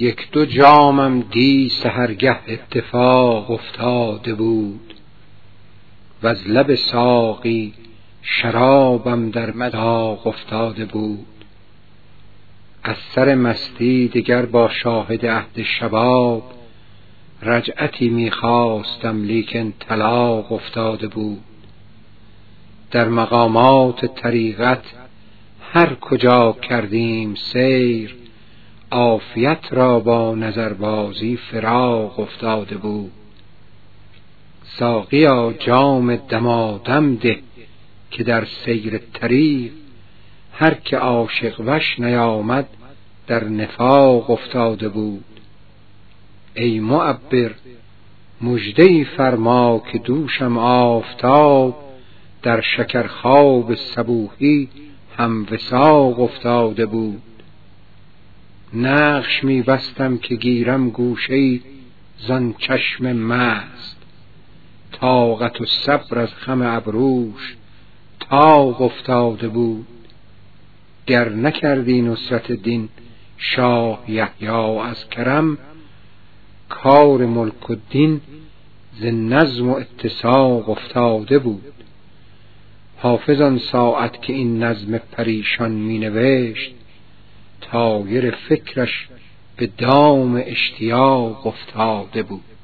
یک دو جامم دی سهرگه اتفاق افتاده بود. و از لب ساقی شرابم در مداق افتاده بود. از سر مستی دگر با شاهد عهد شباب رجعتی می‌خواستم لیکن طلاق افتاده بود. در مقامات طریقت هر کجا کردیم سیر عافیت را با نظربازی فراق افتاده بود. ساقیا جام دمادم ده که در سیر طریق هر که عاشق وش نیامد در نفاق افتاده بود. ای معبر مژده فرما که دوشم آفتاب در شکرخواب صبوحی هم وساق افتاده بود. نقش می بستم که گیرم گوشه زان چشم مست. طاقت و صبر از خم ابروش تاق افتاده بود. گر نکردی نصرت دین شاه یحیی از کرم کار ملک و دین ز نظم و اتساق افتاده بود. حافظ آن ساعت که این نظم پریشان می طایر فکرش به دام اشتیاق افتاده بود.